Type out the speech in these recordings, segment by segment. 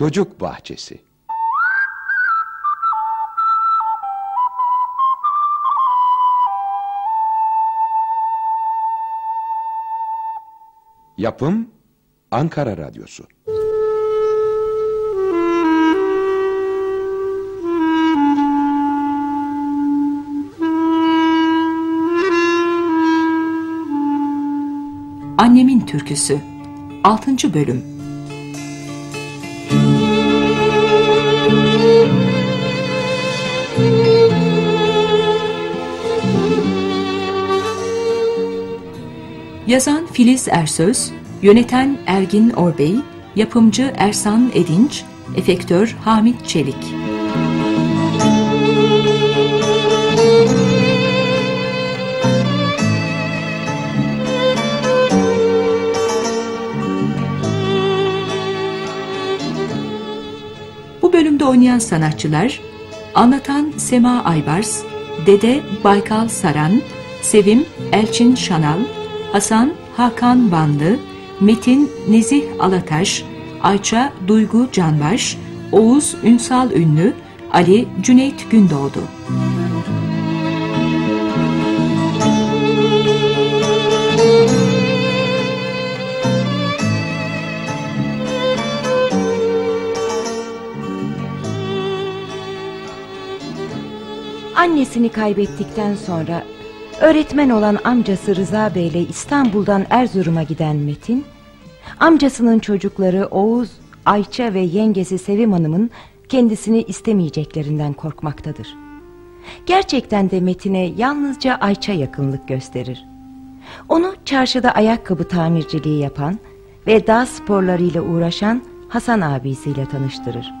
Çocuk Bahçesi Yapım Ankara Radyosu Annemin Türküsü 6. Bölüm Yazan Filiz Ersöz, yöneten Ergin Orbey, yapımcı Ersan Edinç, efektör Hamit Çelik. Bu bölümde oynayan sanatçılar Anlatan Sema Aybars, Dede Baykal Saran, Sevim Elçin Şanal, Hasan Hakan Vanlı, Metin Nezih Alataş, Ayça Duygu Canbaş, Oğuz Ünsal Ünlü, Ali Cüneyt Gündoğdu. Annesini kaybettikten sonra öğretmen olan amcası Rıza Bey ile İstanbul'dan Erzurum'a giden Metin, amcasının çocukları Oğuz, Ayça ve yengesi Sevim Hanım'ın kendisini istemeyeceklerinden korkmaktadır. Gerçekten de Metin'e yalnızca Ayça yakınlık gösterir. Onu çarşıda ayakkabı tamirciliği yapan ve dağ sporlarıyla uğraşan Hasan abisiyle tanıştırır.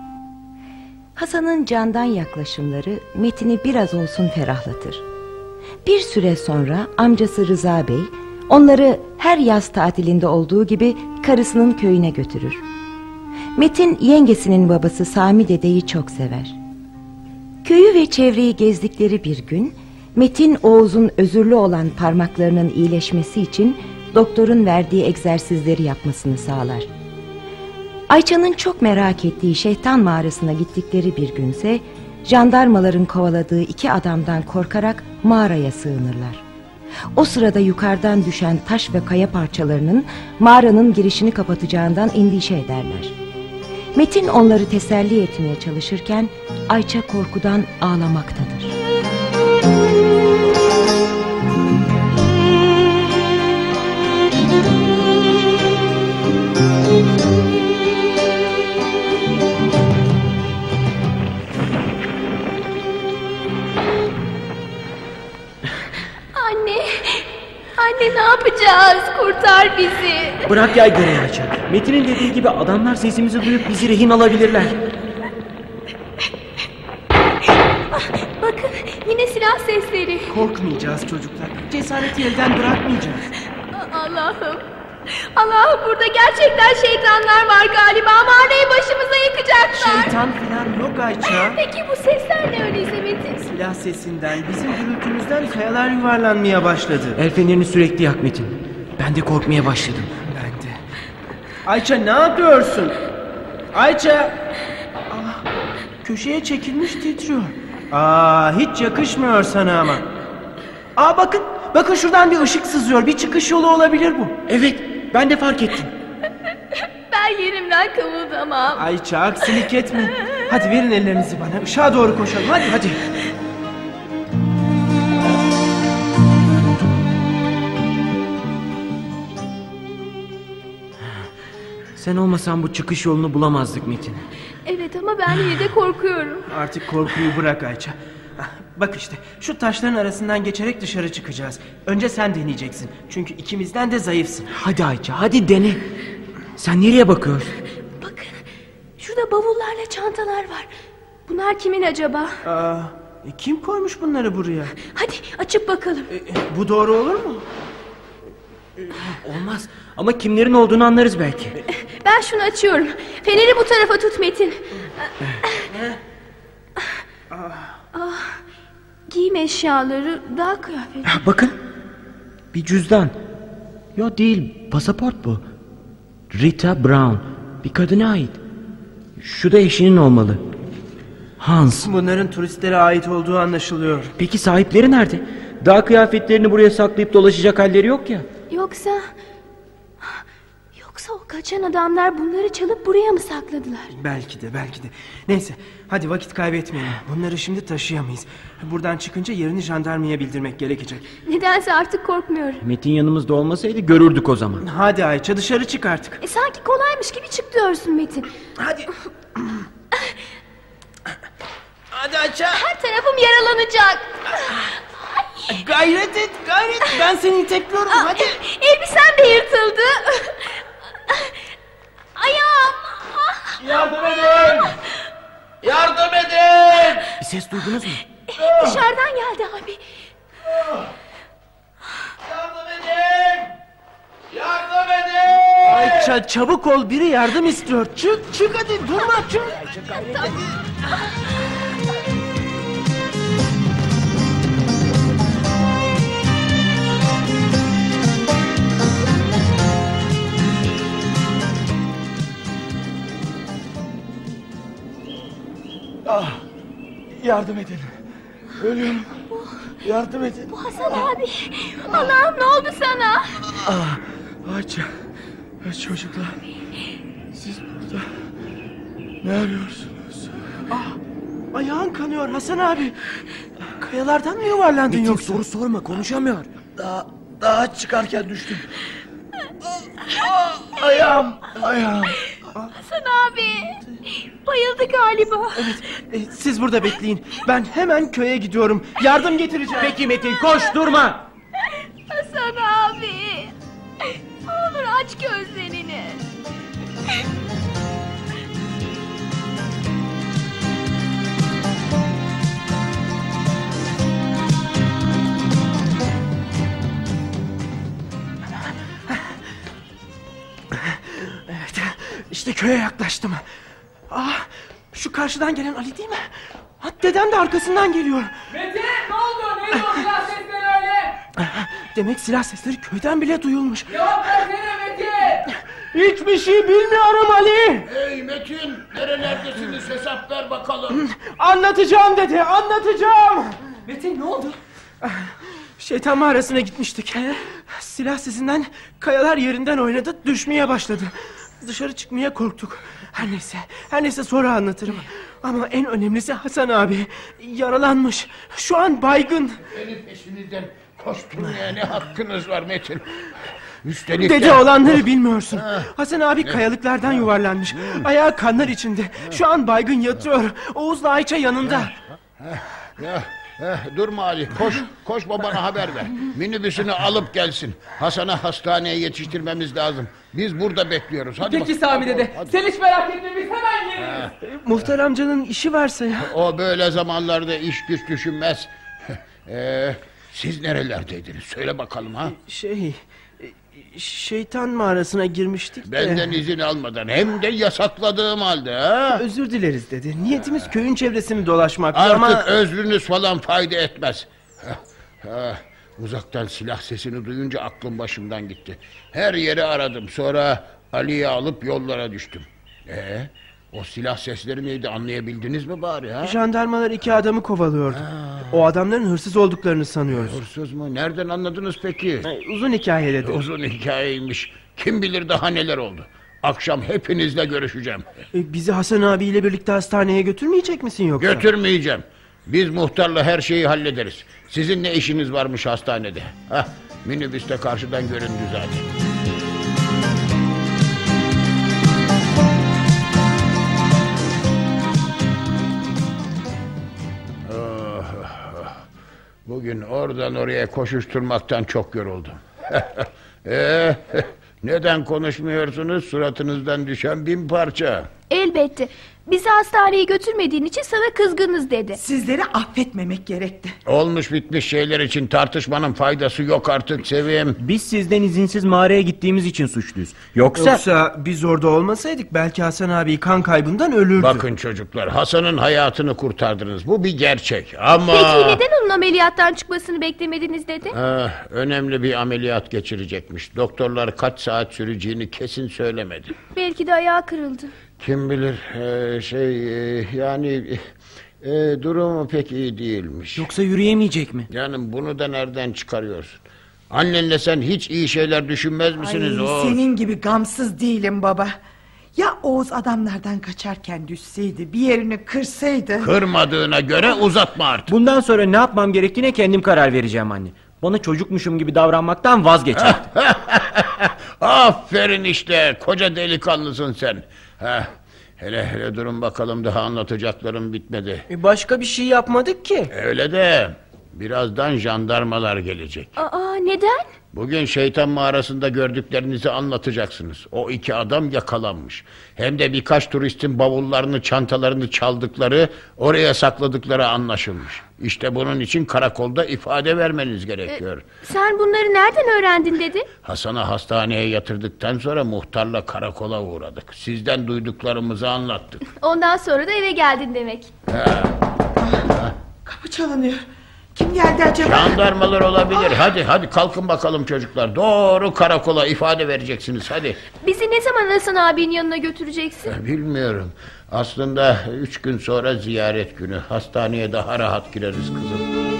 Hasan'ın candan yaklaşımları Metin'i biraz olsun ferahlatır. Bir süre sonra amcası Rıza Bey onları her yaz tatilinde olduğu gibi karısının köyüne götürür. Metin yengesinin babası Sami dedeyi çok sever. Köyü ve çevreyi gezdikleri bir gün Metin Oğuz'un özürlü olan parmaklarının iyileşmesi için doktorun verdiği egzersizleri yapmasını sağlar. Ayça'nın çok merak ettiği şeytan mağarasına gittikleri bir günse jandarmaların kovaladığı iki adamdan korkarak mağaraya sığınırlar. O sırada yukarıdan düşen taş ve kaya parçalarının mağaranın girişini kapatacağından endişe ederler. Metin onları teselli etmeye çalışırken Ayça korkudan ağlamaktadır. Yapacağız? Kurtar bizi. Bırak yaygarayı Ayça. Metin'in dediği gibi adamlar sesimizi duyup bizi rehin alabilirler. Bakın yine silah sesleri. Korkmayacağız çocuklar. Cesareti elden bırakmayacağız. Allah'ım. Allah'ım burada gerçekten şeytanlar var galiba. Mağarayı başımıza yıkacaklar. Şeytan falan yok Ayça. Peki bu sesler ne öyleyse Metin? Silah sesinden, bizim gürültümüzden kayalar yuvarlanmaya başladı. El fenerini sürekli yak Metin. Ben de korkmaya başladım. Ben de. Ayça ne yapıyorsun? Ayça! Ah, köşeye çekilmiş titriyor. Aa, hiç yakışmıyor sana ama. Aa bakın, bakın şuradan bir ışık sızıyor. Bir çıkış yolu olabilir bu. Evet ben de fark ettim. Ben yerimden kımıldamam. Ayça aksilik etme. Hadi verin ellerinizi bana. Işığa doğru koşalım. Hadi hadi. Sen olmasan bu çıkış yolunu bulamazdık Metin. Evet ama ben yine de korkuyorum. Artık korkuyu bırak Ayça. Ah, Bak işte şu taşların arasından geçerek dışarı çıkacağız. Önce sen deneyeceksin. Çünkü ikimizden de zayıfsın. Hadi Ayça hadi dene. Sen nereye bakıyorsun? Bakın şurada bavullarla çantalar var. Bunlar kimin acaba? Aa, e, kim koymuş bunları buraya? Hadi açıp bakalım. E, e, bu doğru olur mu? Olmaz ama kimlerin olduğunu anlarız belki. Ben şunu açıyorum. Feneri bu tarafa tut Metin. Ah, giyim eşyaları, daha kıyafet. Bakın bir cüzdan. Yo değil pasaport bu. Rita Brown bir kadına ait. Şu da eşinin olmalı. Hans. Bunların turistlere ait olduğu anlaşılıyor. Peki sahipleri nerede? Daha kıyafetlerini buraya saklayıp dolaşacak halleri yok ya. Yoksa... O kaçan adamlar bunları çalıp buraya mı sakladılar? Belki de belki de. Neyse hadi vakit kaybetmeyelim. Bunları şimdi taşıyamayız. Buradan çıkınca yerini jandarmaya bildirmek gerekecek. Nedense artık korkmuyorum. Metin yanımızda olmasaydı görürdük o zaman. Hadi Ayça dışarı çık artık. E sanki kolaymış gibi çık diyorsun Metin. Hadi. Hadi Ayça. Her tarafım yaralanacak. Gayret et gayret. Ben seni itekliyorum hadi. Elbisem de yırtıldı. Ayağım. Yardım edin! Yardım edin! Bir ses duydunuz mu? Dışarıdan geldi abi. Yardım edin! Yardım edin! Ayça çabuk ol biri yardım istiyor. Çık çık hadi durma çık. Yardım edin. Ölüyorum. Yardım edin. Bu Hasan abi. Allah'ım ne oldu sana? Ayça. Çocuklar. Siz burada ne arıyorsunuz? Ayağın kanıyor Hasan abi. Kayalardan mı yuvarlandın yoksa? soru sorma konuşamıyor. Daha, daha çıkarken düştüm. Ah, Ayağım. Ayağım. Hasan abi. Bayıldı galiba. E, siz burada bekleyin. Ben hemen köye gidiyorum. Yardım getireceğim. Peki Metin koş durma. Hasan abi. Ne olur aç gözlerini. İşte köye yaklaştım. Ah, şu karşıdan gelen Ali değil mi? Ha, dedem de arkasından geliyor. Metin ne oldu? Neydi o silah sesleri öyle? Demek silah sesleri köyden bile duyulmuş. Cevap versene Metin. Hiçbir şey bilmiyorum Ali. Hey Metin, nerelerdesiniz hesap ver bakalım. Anlatacağım dedi, anlatacağım. Metin ne oldu? Şeytan mağarasına gitmiştik. Silah sesinden kayalar yerinden oynadı, düşmeye başladı. Dışarı çıkmaya korktuk. Her neyse, her neyse sonra anlatırım. Ama en önemlisi Hasan abi. Yaralanmış. Şu an baygın. Benim peşinizden koşturmaya ne hakkınız var Metin? Üstelik Dede de... olanları bilmiyorsun. Hasan abi kayalıklardan yuvarlanmış. Ayağı kanlar içinde. Şu an baygın yatıyor. Oğuz'la Ayça yanında. Ya, eh, durma Ali, koş, koş babana haber ver. Minibüsünü alıp gelsin. Hasan'ı hastaneye yetiştirmemiz lazım. Biz burada bekliyoruz. Hadi Peki bak- Sami dede. Hadi. Sen hiç merak etme biz hemen geliriz. Muhtar amcanın işi varsa ya. O böyle zamanlarda iş güç düşünmez. Ee, siz nerelerdeydiniz? Söyle bakalım ha. Şey... Şeytan mağarasına girmiştik de. Benden izin almadan hem de yasakladığım halde ha. Özür dileriz dedi. Niyetimiz köyün çevresini dolaşmaktı Artık ama... özrünüz falan fayda etmez. Heh, heh, Uzaktan silah sesini duyunca aklım başımdan gitti. Her yeri aradım. Sonra Ali'yi alıp yollara düştüm. Ee, o silah sesleri neydi anlayabildiniz mi bari ha? Jandarmalar iki adamı kovalıyordu. O adamların hırsız olduklarını sanıyoruz. Hırsız mı? Nereden anladınız peki? Uzun hikaye dedi. Uzun hikayeymiş. Kim bilir daha neler oldu. Akşam hepinizle görüşeceğim. E, Bizi Hasan abiyle birlikte hastaneye götürmeyecek misin yoksa? Götürmeyeceğim. Biz muhtarla her şeyi hallederiz. Sizin ne işiniz varmış hastanede? Hah, minibüste karşıdan göründü zaten. Oh. Bugün oradan oraya koşuşturmaktan çok yoruldum. ee, neden konuşmuyorsunuz? Suratınızdan düşen bin parça. Elbette. Bizi hastaneye götürmediğin için sana kızgınız dedi. Sizleri affetmemek gerekti. Olmuş bitmiş şeyler için tartışmanın faydası yok artık Sevim. Biz sizden izinsiz mağaraya gittiğimiz için suçluyuz. Yoksa... Yoksa biz orada olmasaydık belki Hasan abi kan kaybından ölürdü. Bakın çocuklar Hasan'ın hayatını kurtardınız. Bu bir gerçek ama... Peki neden onun ameliyattan çıkmasını beklemediniz dedi? Ah, önemli bir ameliyat geçirecekmiş. Doktorlar kaç saat süreceğini kesin söylemedi. Belki de ayağı kırıldı. Kim bilir e, şey e, yani e, durumu pek iyi değilmiş. Yoksa yürüyemeyecek mi? Yani bunu da nereden çıkarıyorsun? Annenle sen hiç iyi şeyler düşünmez misiniz Ay, Oğuz? senin gibi gamsız değilim baba. Ya Oğuz adamlardan kaçarken düşseydi, bir yerini kırsaydı. Kırmadığına göre uzatma artık. Bundan sonra ne yapmam gerektiğine kendim karar vereceğim anne. Bana çocukmuşum gibi davranmaktan vazgeç artık. Aferin işte koca delikanlısın sen. Heh, hele hele durun bakalım daha anlatacaklarım bitmedi. E, başka bir şey yapmadık ki. Öyle de birazdan jandarmalar gelecek. Aa neden? Bugün şeytan mağarasında gördüklerinizi anlatacaksınız. O iki adam yakalanmış. Hem de birkaç turistin bavullarını, çantalarını çaldıkları, oraya sakladıkları anlaşılmış. İşte bunun için karakolda ifade vermeniz gerekiyor. Sen bunları nereden öğrendin dedi? Hasan'ı hastaneye yatırdıktan sonra muhtarla karakola uğradık. Sizden duyduklarımızı anlattık. Ondan sonra da eve geldin demek. Kapı çalınıyor. Kim geldi acaba? Jandarmalar olabilir. Hadi hadi kalkın bakalım çocuklar. Doğru karakola ifade vereceksiniz hadi. Bizi ne zaman Hasan abinin yanına götüreceksin? Bilmiyorum. Aslında üç gün sonra ziyaret günü. Hastaneye daha rahat gireriz kızım.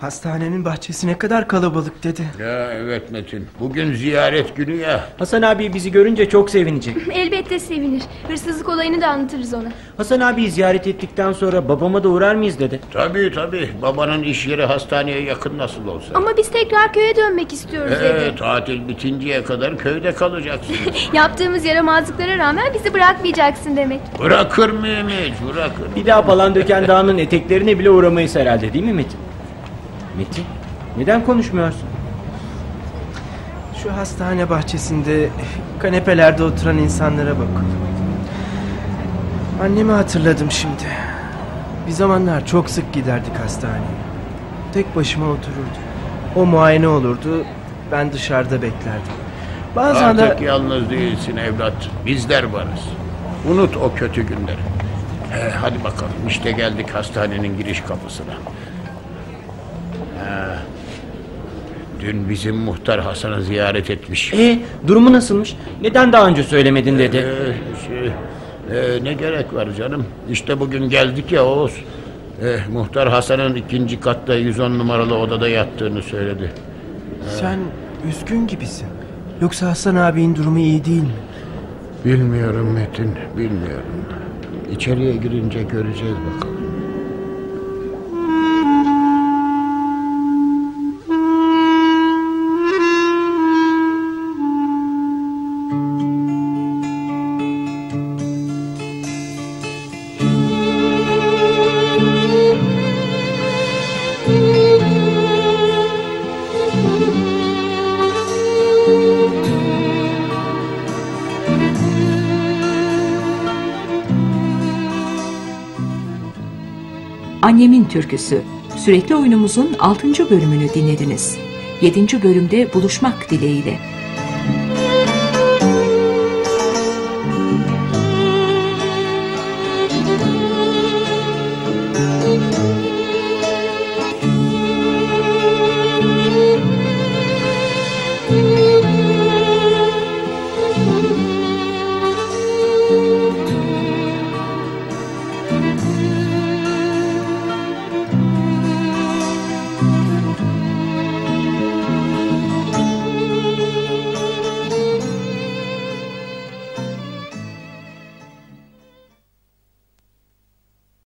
Hastanenin bahçesi ne kadar kalabalık dedi. Ya evet Metin. Bugün ziyaret günü ya. Hasan abi bizi görünce çok sevinecek. Elbette sevinir. Hırsızlık olayını da anlatırız ona. Hasan abi ziyaret ettikten sonra babama da uğrar mıyız dedi. Tabii tabii. Babanın iş yeri hastaneye yakın nasıl olsa. Ama biz tekrar köye dönmek istiyoruz Ee, dedi. tatil bitinceye kadar köyde kalacaksınız. Yaptığımız yaramazlıklara rağmen bizi bırakmayacaksın demek. Bırakır mıyım hiç? Bırakır. Bir daha Palandöken Dağı'nın eteklerine bile uğramayız herhalde değil mi Metin? Metin neden konuşmuyorsun? Şu hastane bahçesinde kanepelerde oturan insanlara bakın. Annemi hatırladım şimdi. Bir zamanlar çok sık giderdik hastaneye. Tek başıma otururdu. O muayene olurdu. Ben dışarıda beklerdim. Bazen de Artık yalnız değilsin evlat. Bizler varız. Unut o kötü günleri. Ee, hadi bakalım işte geldik hastanenin giriş kapısına. Dün bizim muhtar Hasan'ı ziyaret etmiş. E durumu nasılmış? Neden daha önce söylemedin dedi. Ee, şey, e, ne gerek var canım? İşte bugün geldik ya Oğuz. Ee, muhtar Hasan'ın ikinci katta 110 numaralı odada yattığını söyledi. sen üzgün gibisin. Yoksa Hasan abinin durumu iyi değil mi? Bilmiyorum Metin, bilmiyorum. İçeriye girince göreceğiz bakalım. Annemin Türküsü. Sürekli oyunumuzun 6. bölümünü dinlediniz. 7. bölümde buluşmak dileğiyle.